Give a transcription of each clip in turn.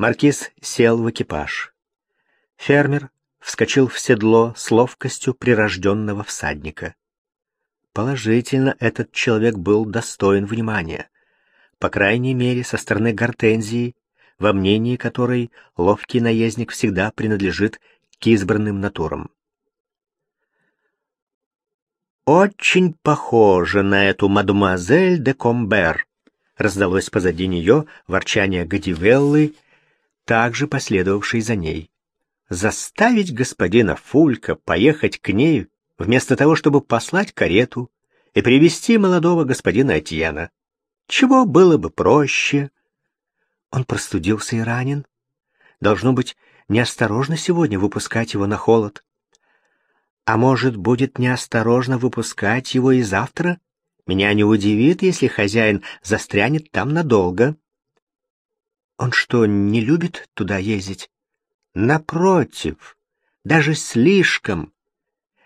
Маркиз сел в экипаж. Фермер вскочил в седло с ловкостью прирожденного всадника. Положительно, этот человек был достоин внимания. По крайней мере, со стороны Гортензии, во мнении которой ловкий наездник всегда принадлежит к избранным натурам. «Очень похоже на эту мадемуазель де Комбер», раздалось позади нее ворчание Гадивеллы, также последовавшей за ней. Заставить господина Фулька поехать к ней вместо того, чтобы послать карету и привести молодого господина Этьена. Чего было бы проще? Он простудился и ранен. Должно быть, неосторожно сегодня выпускать его на холод. А может, будет неосторожно выпускать его и завтра? Меня не удивит, если хозяин застрянет там надолго. Он что, не любит туда ездить? Напротив, даже слишком.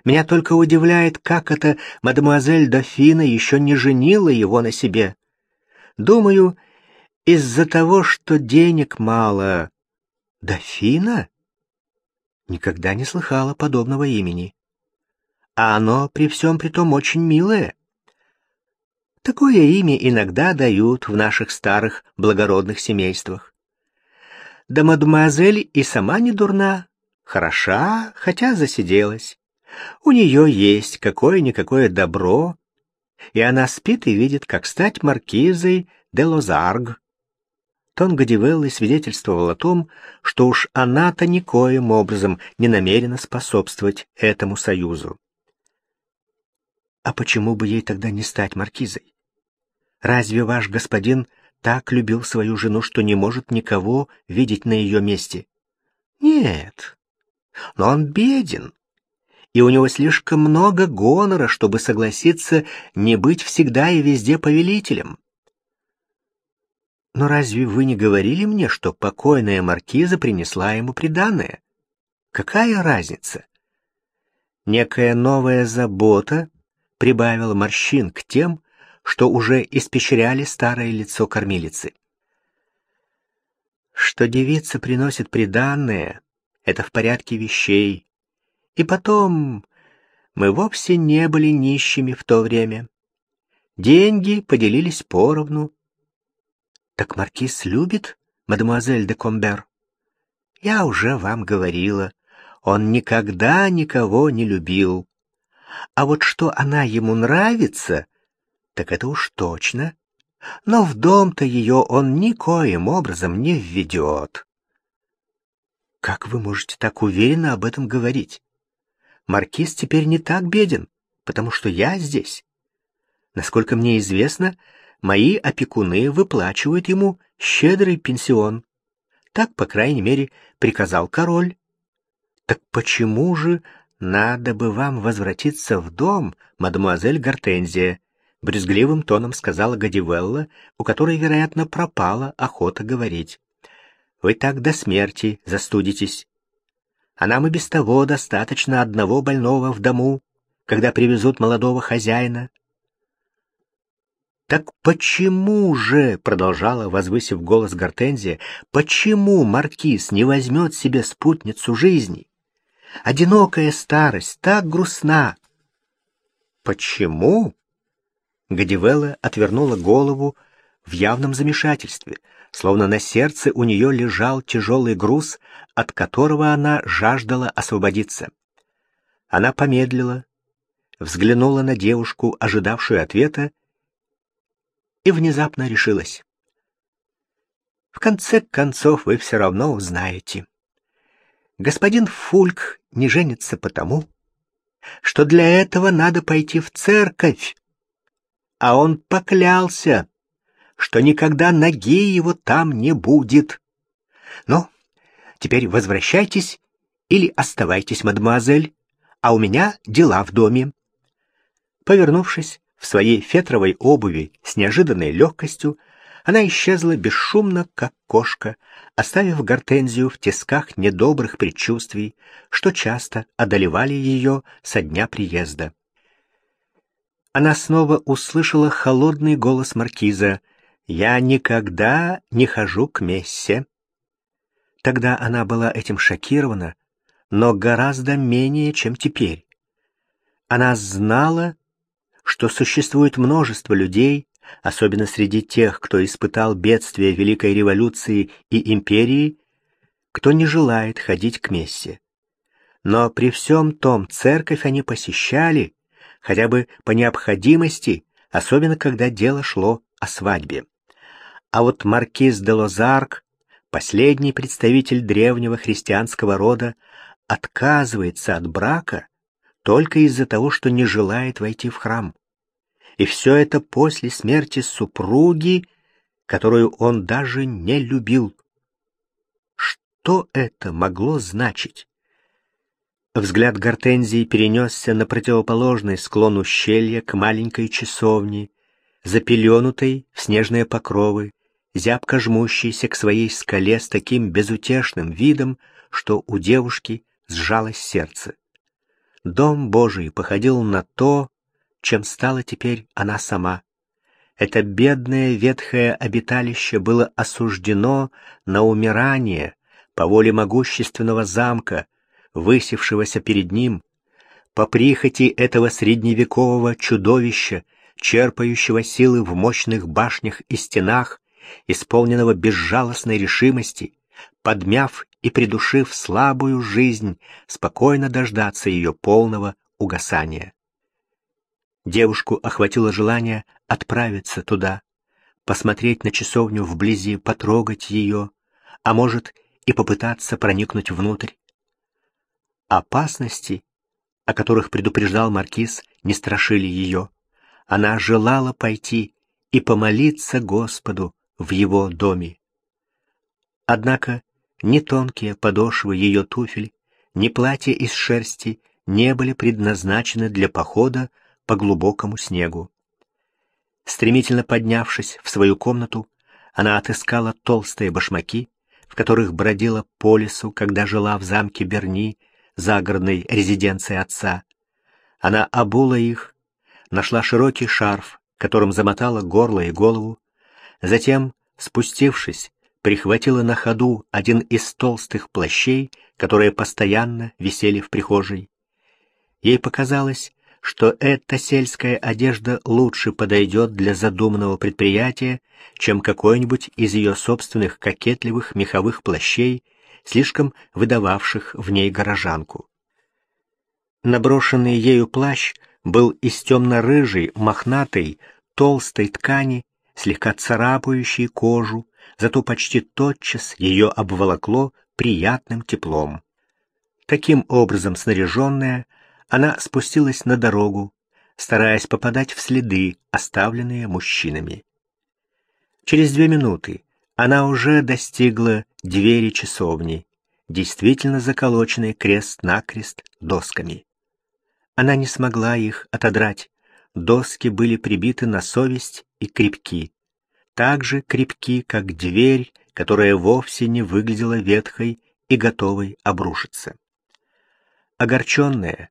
Меня только удивляет, как это мадемуазель Дофина еще не женила его на себе. Думаю, из-за того, что денег мало. Дофина? Никогда не слыхала подобного имени. А оно при всем при том очень милое. Такое имя иногда дают в наших старых благородных семействах. Да мадемуазель и сама не дурна, хороша, хотя засиделась. У нее есть какое-никакое добро, и она спит и видит, как стать маркизой де Лозарг. Тон Гадивеллы свидетельствовал о том, что уж она-то никоим образом не намерена способствовать этому союзу. А почему бы ей тогда не стать маркизой? Разве ваш господин так любил свою жену, что не может никого видеть на ее месте? Нет, но он беден, и у него слишком много гонора, чтобы согласиться не быть всегда и везде повелителем. Но разве вы не говорили мне, что покойная маркиза принесла ему приданое? Какая разница? Некая новая забота прибавила морщин к тем, что уже испещряли старое лицо кормилицы. Что девица приносит приданное, это в порядке вещей. И потом, мы вовсе не были нищими в то время. Деньги поделились поровну. Так маркиз любит мадемуазель де Комбер? Я уже вам говорила, он никогда никого не любил. А вот что она ему нравится, так это уж точно. Но в дом-то ее он никоим образом не введет. Как вы можете так уверенно об этом говорить? Маркиз теперь не так беден, потому что я здесь. Насколько мне известно, мои опекуны выплачивают ему щедрый пенсион. Так, по крайней мере, приказал король. Так почему же надо бы вам возвратиться в дом, мадемуазель Гортензия, брезгливым тоном сказала Гадивелла, у которой, вероятно, пропала охота говорить. Вы так до смерти застудитесь. А нам и без того достаточно одного больного в дому, когда привезут молодого хозяина. Так почему же, продолжала, возвысив голос Гортензия, почему маркиз не возьмет себе спутницу жизни? Одинокая старость так грустна. Почему? Гадивелла отвернула голову в явном замешательстве, словно на сердце у нее лежал тяжелый груз, от которого она жаждала освободиться. Она помедлила, взглянула на девушку, ожидавшую ответа, и внезапно решилась. В конце концов, вы все равно узнаете. Господин Фульк не женится потому, что для этого надо пойти в церковь, а он поклялся, что никогда ноги его там не будет. Ну, теперь возвращайтесь или оставайтесь, мадемуазель, а у меня дела в доме. Повернувшись в своей фетровой обуви с неожиданной легкостью, она исчезла бесшумно, как кошка, оставив гортензию в тисках недобрых предчувствий, что часто одолевали ее со дня приезда она снова услышала холодный голос маркиза. «Я никогда не хожу к мессе». Тогда она была этим шокирована, но гораздо менее, чем теперь. Она знала, что существует множество людей, особенно среди тех, кто испытал бедствие Великой революции и империи, кто не желает ходить к мессе. Но при всем том церковь они посещали, хотя бы по необходимости, особенно когда дело шло о свадьбе. А вот маркиз де Лозарк, последний представитель древнего христианского рода, отказывается от брака только из-за того, что не желает войти в храм. И все это после смерти супруги, которую он даже не любил. Что это могло значить? Взгляд Гортензии перенесся на противоположный склон ущелья к маленькой часовне, запеленутой в снежные покровы, зябко жмущейся к своей скале с таким безутешным видом, что у девушки сжалось сердце. Дом Божий походил на то, чем стала теперь она сама. Это бедное ветхое обиталище было осуждено на умирание по воле могущественного замка, высевшегося перед ним, по прихоти этого средневекового чудовища, черпающего силы в мощных башнях и стенах, исполненного безжалостной решимости, подмяв и придушив слабую жизнь, спокойно дождаться ее полного угасания. Девушку охватило желание отправиться туда, посмотреть на часовню вблизи, потрогать ее, а может и попытаться проникнуть внутрь. Опасности, о которых предупреждал маркиз, не страшили ее. Она желала пойти и помолиться Господу в его доме. Однако ни тонкие подошвы ее туфель, ни платье из шерсти не были предназначены для похода по глубокому снегу. Стремительно поднявшись в свою комнату, она отыскала толстые башмаки, в которых бродила по лесу, когда жила в замке Берни, загородной резиденции отца. Она обула их, нашла широкий шарф, которым замотала горло и голову, затем, спустившись, прихватила на ходу один из толстых плащей, которые постоянно висели в прихожей. Ей показалось, что эта сельская одежда лучше подойдет для задуманного предприятия, чем какой-нибудь из ее собственных кокетливых меховых плащей, слишком выдававших в ней горожанку. Наброшенный ею плащ был из темно-рыжей, мохнатой, толстой ткани, слегка царапающей кожу, зато почти тотчас ее обволокло приятным теплом. Таким образом снаряженная, она спустилась на дорогу, стараясь попадать в следы, оставленные мужчинами. Через две минуты она уже достигла двери часовни, действительно заколоченной крест-накрест досками. Она не смогла их отодрать, доски были прибиты на совесть и крепки так же крепки, как дверь, которая вовсе не выглядела ветхой и готовой обрушиться. Огорченная,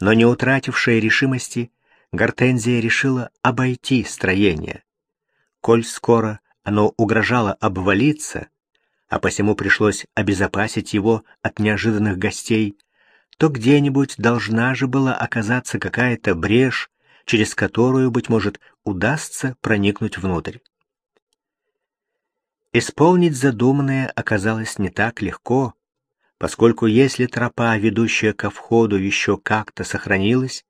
но не утратившая решимости, Гортензия решила обойти строение. Коль скоро оно угрожало обвалиться, а посему пришлось обезопасить его от неожиданных гостей, то где-нибудь должна же была оказаться какая-то брешь, через которую, быть может, удастся проникнуть внутрь. Исполнить задуманное оказалось не так легко, поскольку если тропа, ведущая ко входу, еще как-то сохранилась,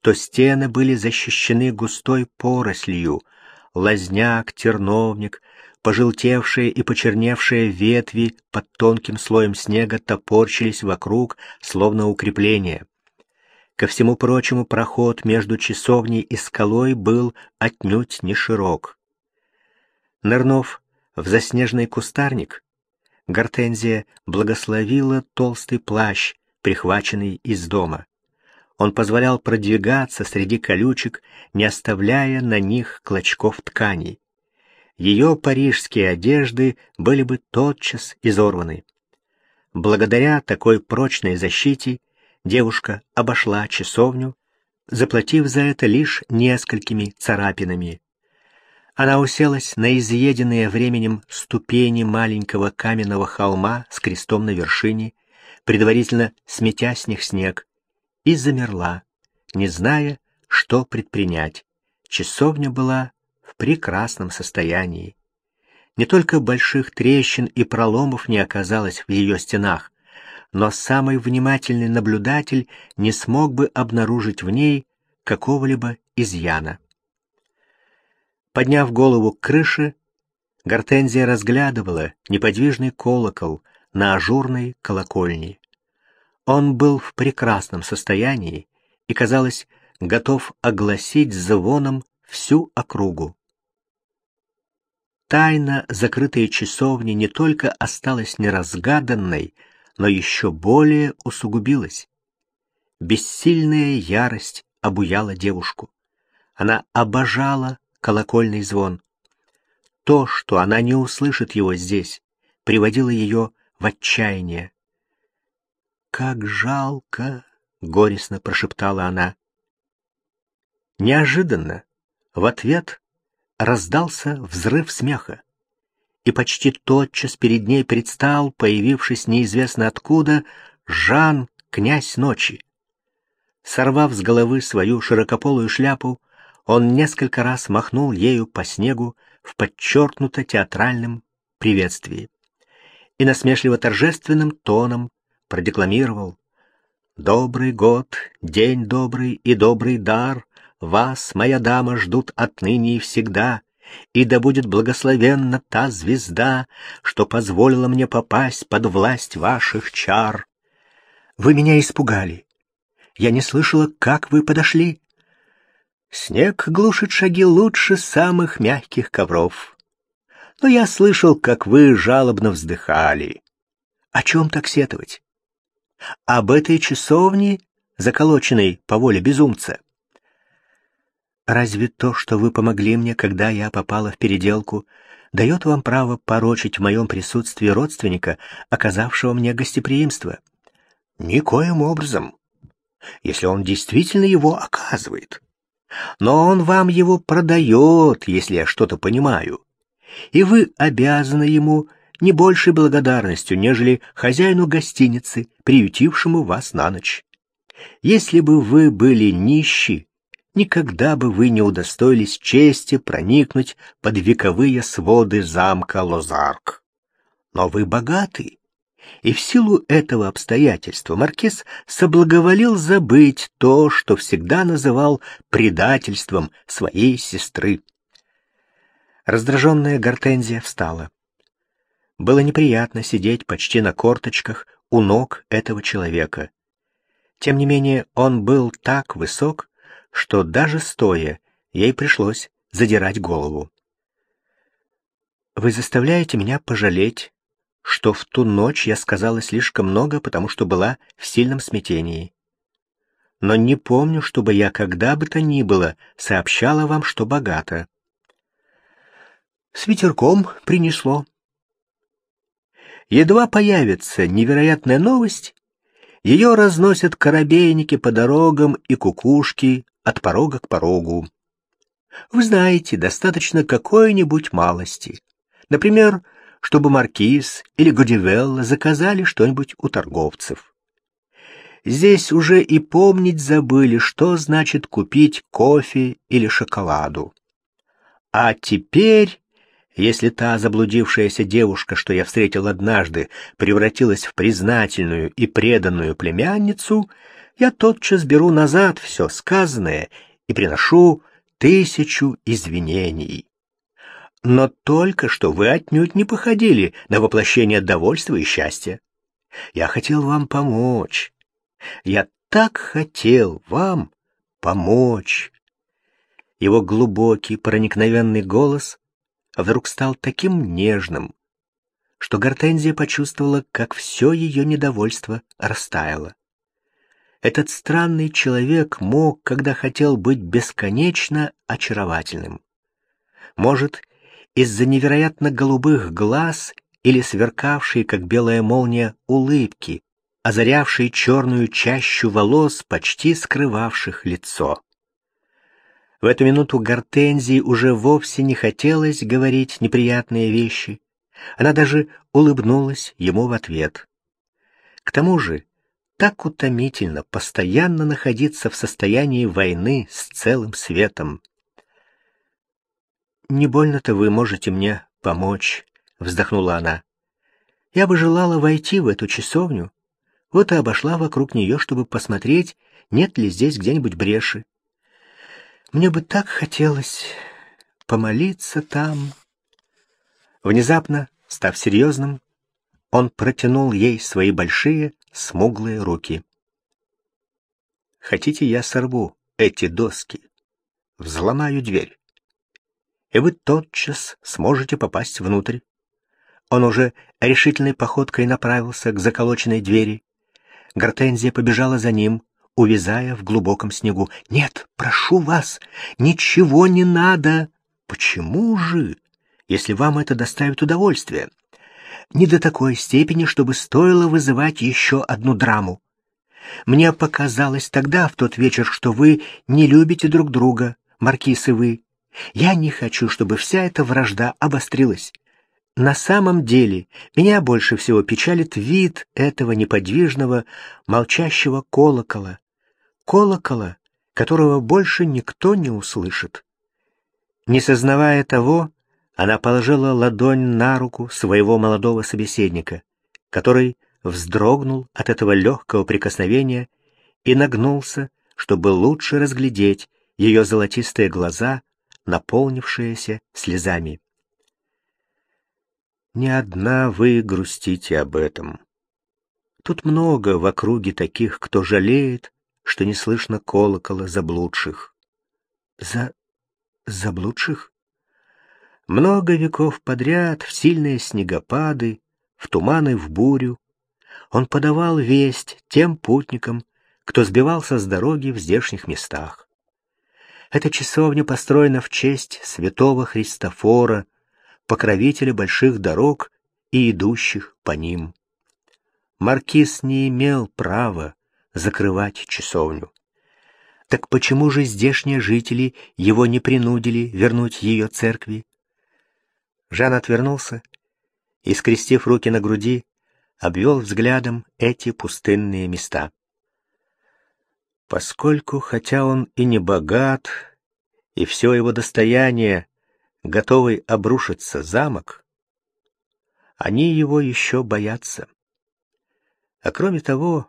то стены были защищены густой порослью, лазняк, терновник, пожелтевшие и почерневшие ветви под тонким слоем снега топорщились вокруг, словно укрепления. Ко всему прочему, проход между часовней и скалой был отнюдь не широк. Нырнув в заснеженный кустарник, Гортензия благословила толстый плащ, прихваченный из дома. Он позволял продвигаться среди колючек, не оставляя на них клочков ткани. Ее парижские одежды были бы тотчас изорваны. Благодаря такой прочной защите девушка обошла часовню, заплатив за это лишь несколькими царапинами. Она уселась на изъеденные временем ступени маленького каменного холма с крестом на вершине, предварительно сметя с них снег, и замерла, не зная, что предпринять. Часовня была в прекрасном состоянии. Не только больших трещин и проломов не оказалось в ее стенах, но самый внимательный наблюдатель не смог бы обнаружить в ней какого-либо изъяна. Подняв голову к крыше, Гортензия разглядывала неподвижный колокол на ажурной колокольне. Он был в прекрасном состоянии и, казалось, готов огласить звоном всю округу. Тайна закрытой часовни не только осталась неразгаданной, но еще более усугубилась. Бессильная ярость обуяла девушку. Она обожала колокольный звон. То, что она не услышит его здесь, приводило ее в отчаяние. «Как жалко!» — горестно прошептала она. Неожиданно в ответ раздался взрыв смеха, и почти тотчас перед ней предстал, появившись неизвестно откуда, Жан, князь ночи. Сорвав с головы свою широкополую шляпу, он несколько раз махнул ею по снегу в подчеркнуто театральном приветствии и насмешливо торжественным тоном продекламировал «Добрый год, день добрый и добрый дар, вас, моя дама, ждут отныне и всегда, и да будет благословенна та звезда, что позволила мне попасть под власть ваших чар. Вы меня испугали. Я не слышала, как вы подошли. Снег глушит шаги лучше самых мягких ковров. Но я слышал, как вы жалобно вздыхали. О чем так сетовать? Об этой часовне, заколоченной по воле безумца. Разве то, что вы помогли мне, когда я попала в переделку, дает вам право порочить в моем присутствии родственника, оказавшего мне гостеприимство? Никоим образом. Если он действительно его оказывает но он вам его продает, если я что-то понимаю. И вы обязаны ему не большей благодарностью, нежели хозяину гостиницы, приютившему вас на ночь. Если бы вы были нищи, никогда бы вы не удостоились чести проникнуть под вековые своды замка Лозарк. Но вы богаты, и в силу этого обстоятельства маркиз соблаговолил забыть то, что всегда называл предательством своей сестры. Раздраженная Гортензия встала. Было неприятно сидеть почти на корточках у ног этого человека. Тем не менее, он был так высок, что даже стоя ей пришлось задирать голову. «Вы заставляете меня пожалеть что в ту ночь я сказала слишком много, потому что была в сильном смятении. Но не помню, чтобы я когда бы то ни было сообщала вам, что богата. С ветерком принесло. Едва появится невероятная новость, ее разносят корабейники по дорогам и кукушки от порога к порогу. Вы знаете, достаточно какой-нибудь малости. Например, чтобы маркиз или Годивелла заказали что-нибудь у торговцев. Здесь уже и помнить забыли, что значит купить кофе или шоколаду. А теперь, если та заблудившаяся девушка, что я встретил однажды, превратилась в признательную и преданную племянницу, я тотчас беру назад все сказанное и приношу тысячу извинений. Но только что вы отнюдь не походили на воплощение довольства и счастья. Я хотел вам помочь. Я так хотел вам помочь. Его глубокий, проникновенный голос вдруг стал таким нежным, что Гортензия почувствовала, как все ее недовольство растаяло. Этот странный человек мог, когда хотел быть бесконечно очаровательным. Может, из-за невероятно голубых глаз или сверкавшей, как белая молния, улыбки, озарявшей черную чащу волос, почти скрывавших лицо. В эту минуту Гортензии уже вовсе не хотелось говорить неприятные вещи. Она даже улыбнулась ему в ответ. К тому же, так утомительно постоянно находиться в состоянии войны с целым светом. «Не больно-то вы можете мне помочь», — вздохнула она. «Я бы желала войти в эту часовню, вот и обошла вокруг нее, чтобы посмотреть, нет ли здесь где-нибудь бреши. Мне бы так хотелось помолиться там. Внезапно, став серьезным, он протянул ей свои большие, смуглые руки. «Хотите, я сорву эти доски, взломаю дверь, и вы тотчас сможете попасть внутрь?» Он уже решительной походкой направился к заколоченной двери. Гортензия побежала за ним, увязая в глубоком снегу. «Нет, прошу вас, ничего не надо!» «Почему же, если вам это доставит удовольствие?» «Не до такой степени, чтобы стоило вызывать еще одну драму. Мне показалось тогда, в тот вечер, что вы не любите друг друга, маркиз вы. Я не хочу, чтобы вся эта вражда обострилась. На самом деле, меня больше всего печалит вид этого неподвижного, молчащего колокола, колокола, которого больше никто не услышит. Не сознавая того, она положила ладонь на руку своего молодого собеседника, который вздрогнул от этого легкого прикосновения и нагнулся, чтобы лучше разглядеть ее золотистые глаза, наполнившиеся слезами. «Не одна вы грустите об этом. Тут много в округе таких, кто жалеет, что не слышно колокола заблудших. За... заблудших? Много веков подряд, в сильные снегопады, в туманы, в бурю, он подавал весть тем путникам, кто сбивался с дороги в здешних местах. Эта часовня построена в честь святого Христофора, покровителя больших дорог и идущих по ним. Маркиз не имел права закрывать часовню. Так почему же здешние жители его не принудили вернуть ее церкви? Жан отвернулся и, скрестив руки на груди, обвел взглядом эти пустынные места. Поскольку, хотя он и не богат, и все его достояние готовый обрушиться замок, они его еще боятся. А кроме того,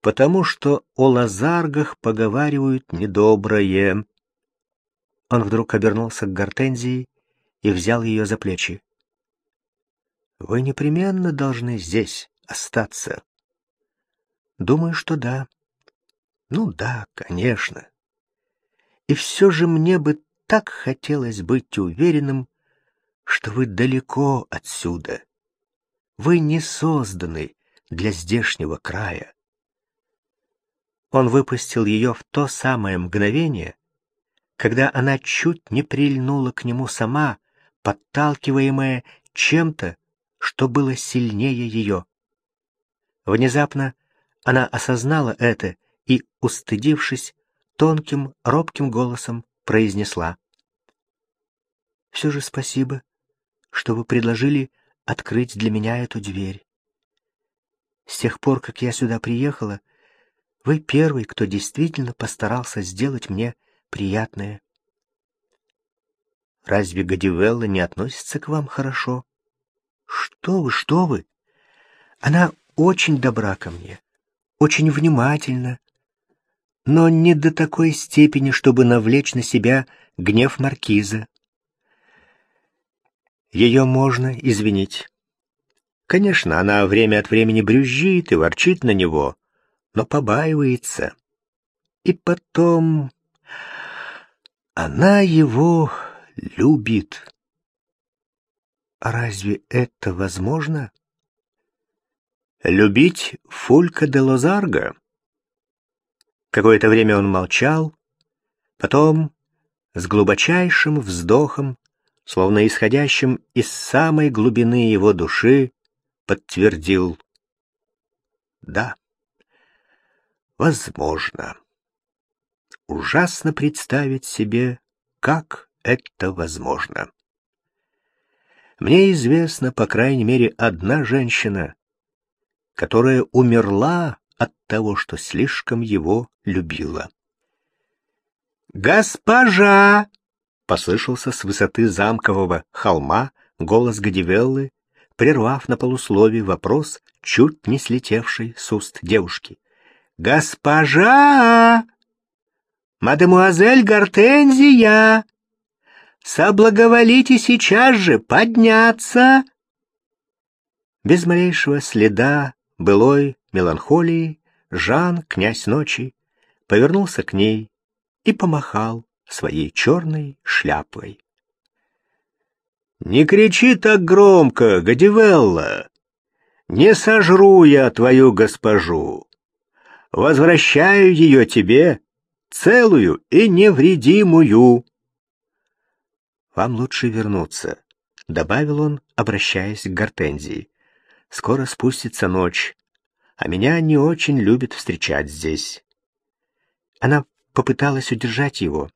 потому что о лазаргах поговаривают недоброе. Он вдруг обернулся к Гортензии и взял ее за плечи. Вы непременно должны здесь остаться. Думаю, что да. Ну да, конечно. И все же мне бы так хотелось быть уверенным, что вы далеко отсюда. Вы не созданы для здешнего края. Он выпустил ее в то самое мгновение, когда она чуть не прильнула к нему сама, подталкиваемая чем-то, что было сильнее ее. Внезапно она осознала это и, устыдившись, тонким, робким голосом произнесла. «Все же спасибо, что вы предложили открыть для меня эту дверь. С тех пор, как я сюда приехала, вы первый, кто действительно постарался сделать мне приятное. Разве Гадивелла не относится к вам хорошо? Что вы, что вы? Она очень добра ко мне, очень внимательна, но не до такой степени, чтобы навлечь на себя гнев маркиза. Ее можно извинить. Конечно, она время от времени брюзжит и ворчит на него, но побаивается. И потом... Она его любит. Разве это возможно? Любить Фулька де Лозарго? Какое-то время он молчал, потом, с глубочайшим вздохом, словно исходящим из самой глубины его души, подтвердил «Да». Возможно. ужасно представить себе, как это возможно. Мне известно, по крайней мере, одна женщина, которая умерла от того, что слишком его любила. «Госпожа!» — послышался с высоты замкового холма голос Гадивеллы, прервав на полусловие вопрос, чуть не слетевший с уст девушки. «Госпожа! Мадемуазель Гортензия! Соблаговолите сейчас же подняться!» Без малейшего следа былой меланхолии Жан, князь ночи, повернулся к ней и помахал своей черной шляпой. «Не кричи так громко, Гадивелла! Не сожру я твою госпожу! Возвращаю ее тебе, целую и невредимую!» «Вам лучше вернуться», — добавил он, обращаясь к Гортензии. «Скоро спустится ночь, а меня не очень любят встречать здесь». Она попыталась удержать его.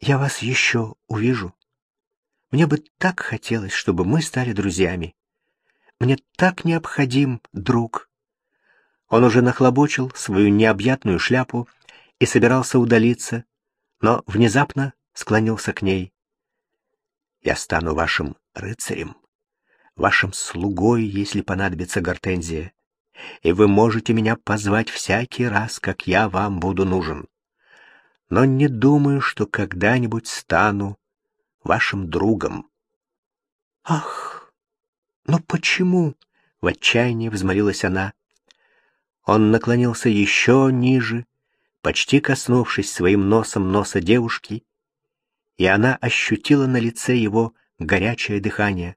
«Я вас еще увижу. Мне бы так хотелось, чтобы мы стали друзьями. Мне так необходим друг». Он уже нахлобучил свою необъятную шляпу и собирался удалиться, но внезапно склонился к ней. «Я стану вашим рыцарем, вашим слугой, если понадобится гортензия, и вы можете меня позвать всякий раз, как я вам буду нужен но не думаю, что когда-нибудь стану вашим другом. Ах, но почему? В отчаянии взмолилась она. Он наклонился еще ниже, почти коснувшись своим носом носа девушки, и она ощутила на лице его горячее дыхание.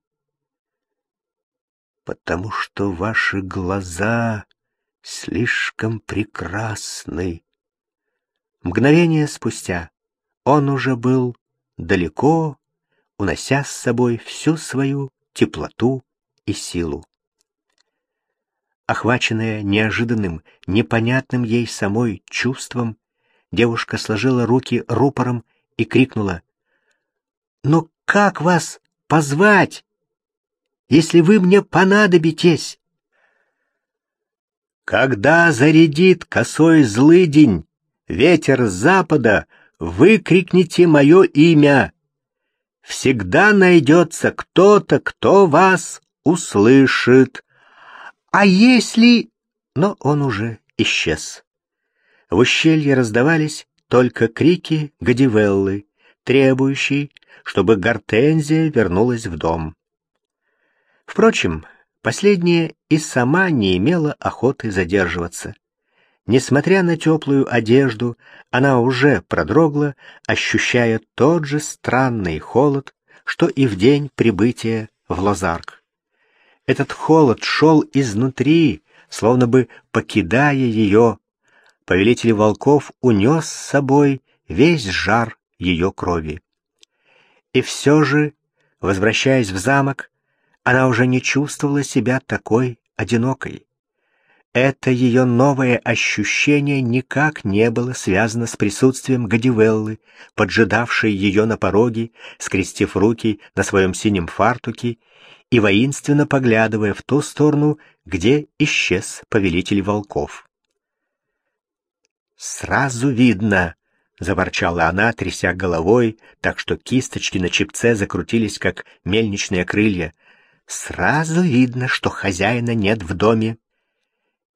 «Потому что ваши глаза слишком прекрасны», Мгновение спустя он уже был далеко, унося с собой всю свою теплоту и силу. Охваченная неожиданным, непонятным ей самой чувством, девушка сложила руки рупором и крикнула. «Но как вас позвать, если вы мне понадобитесь?» «Когда зарядит косой злыдень ветер с запада, выкрикните мое имя. Всегда найдется кто-то, кто вас услышит. А если... Но он уже исчез. В ущелье раздавались только крики Гадивеллы, требующие, чтобы Гортензия вернулась в дом. Впрочем, последняя и сама не имела охоты задерживаться. Несмотря на теплую одежду, она уже продрогла, ощущая тот же странный холод, что и в день прибытия в Лозарк. Этот холод шел изнутри, словно бы покидая ее. Повелитель волков унес с собой весь жар ее крови. И все же, возвращаясь в замок, она уже не чувствовала себя такой одинокой. Это ее новое ощущение никак не было связано с присутствием Гадивеллы, поджидавшей ее на пороге, скрестив руки на своем синем фартуке и воинственно поглядывая в ту сторону, где исчез повелитель волков. «Сразу видно!» — заворчала она, тряся головой, так что кисточки на чипце закрутились, как мельничные крылья. «Сразу видно, что хозяина нет в доме».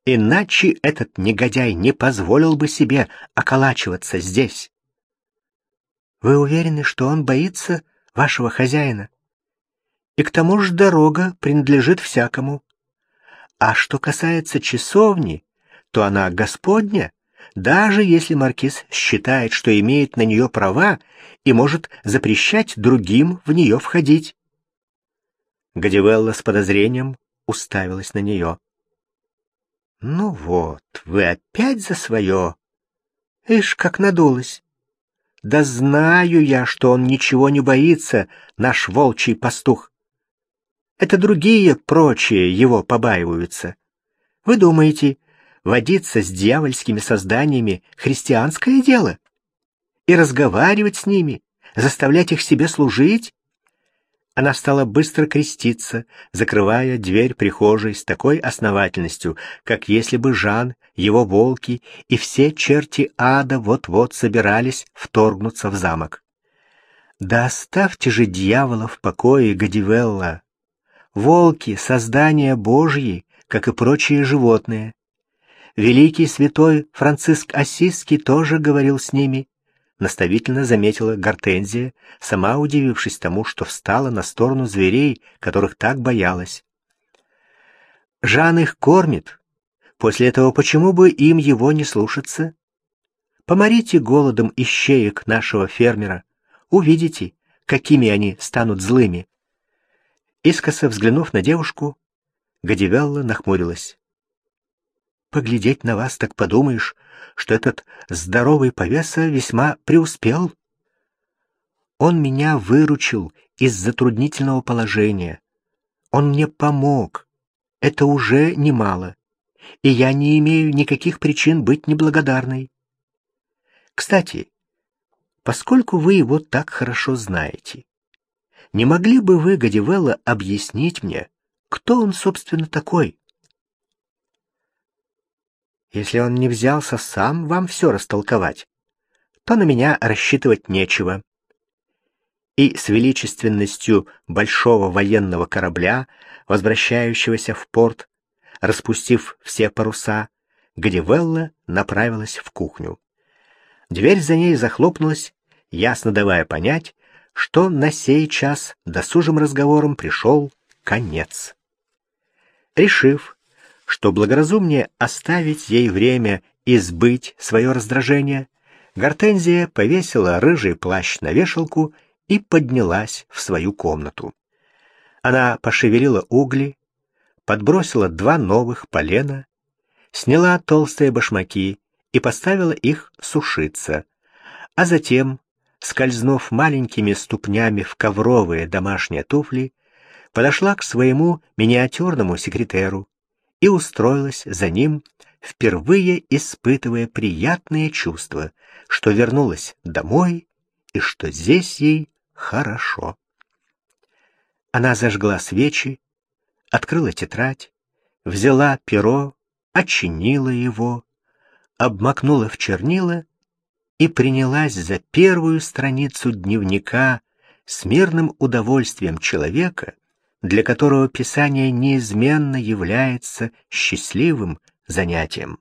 Иначе этот негодяй не позволил бы себе околачиваться здесь. Вы уверены, что он боится вашего хозяина? И к тому же дорога принадлежит всякому. А что касается часовни, то она господня, даже если маркиз считает, что имеет на нее права и может запрещать другим в нее входить. Гадивелла с подозрением уставилась на нее. Ну вот, вы опять за свое. Ишь, как надулась. Да знаю я, что он ничего не боится, наш волчий пастух. Это другие, прочие, его побаиваются. Вы думаете, водиться с дьявольскими созданиями — христианское дело? и разговаривать с ними, заставлять их себе служить? Она стала быстро креститься, закрывая дверь прихожей с такой основательностью, как если бы Жан, его волки и все черти ада вот-вот собирались вторгнуться в замок. «Да оставьте же дьявола в покое, Гадивелла! Волки — создания Божьи, как и прочие животные. Великий святой Франциск Осиский тоже говорил с ними, наставительно заметила Гортензия, сама удивившись тому, что встала на сторону зверей, которых так боялась. Жан их кормит. После этого почему бы им его не слушаться? Поморите голодом ищеек нашего фермера. Увидите, какими они станут злыми. Искоса взглянув на девушку, Гадивелла нахмурилась. Поглядеть на вас, так подумаешь, что этот здоровый повеса весьма преуспел. Он меня выручил из затруднительного положения. Он мне помог. Это уже немало. И я не имею никаких причин быть неблагодарной. Кстати, поскольку вы его так хорошо знаете, не могли бы вы, Гадивелла, объяснить мне, кто он, собственно, такой? Если он не взялся сам вам все растолковать, то на меня рассчитывать нечего. И с величественностью большого военного корабля, возвращающегося в порт, распустив все паруса, Гадивелла направилась в кухню. Дверь за ней захлопнулась, ясно давая понять, что на сей час досужим разговором пришел конец. Решив, что благоразумнее оставить ей время и сбыть свое раздражение, Гортензия повесила рыжий плащ на вешалку и поднялась в свою комнату. Она пошевелила угли, подбросила два новых полена, сняла толстые башмаки и поставила их сушиться, а затем, скользнув маленькими ступнями в ковровые домашние туфли, подошла к своему миниатюрному секретеру, и устроилась за ним, впервые испытывая приятные чувства, что вернулась домой и что здесь ей хорошо. Она зажгла свечи, открыла тетрадь, взяла перо, очинила его, обмакнула в чернила и принялась за первую страницу дневника с мирным удовольствием человека, для которого писание неизменно является счастливым занятием.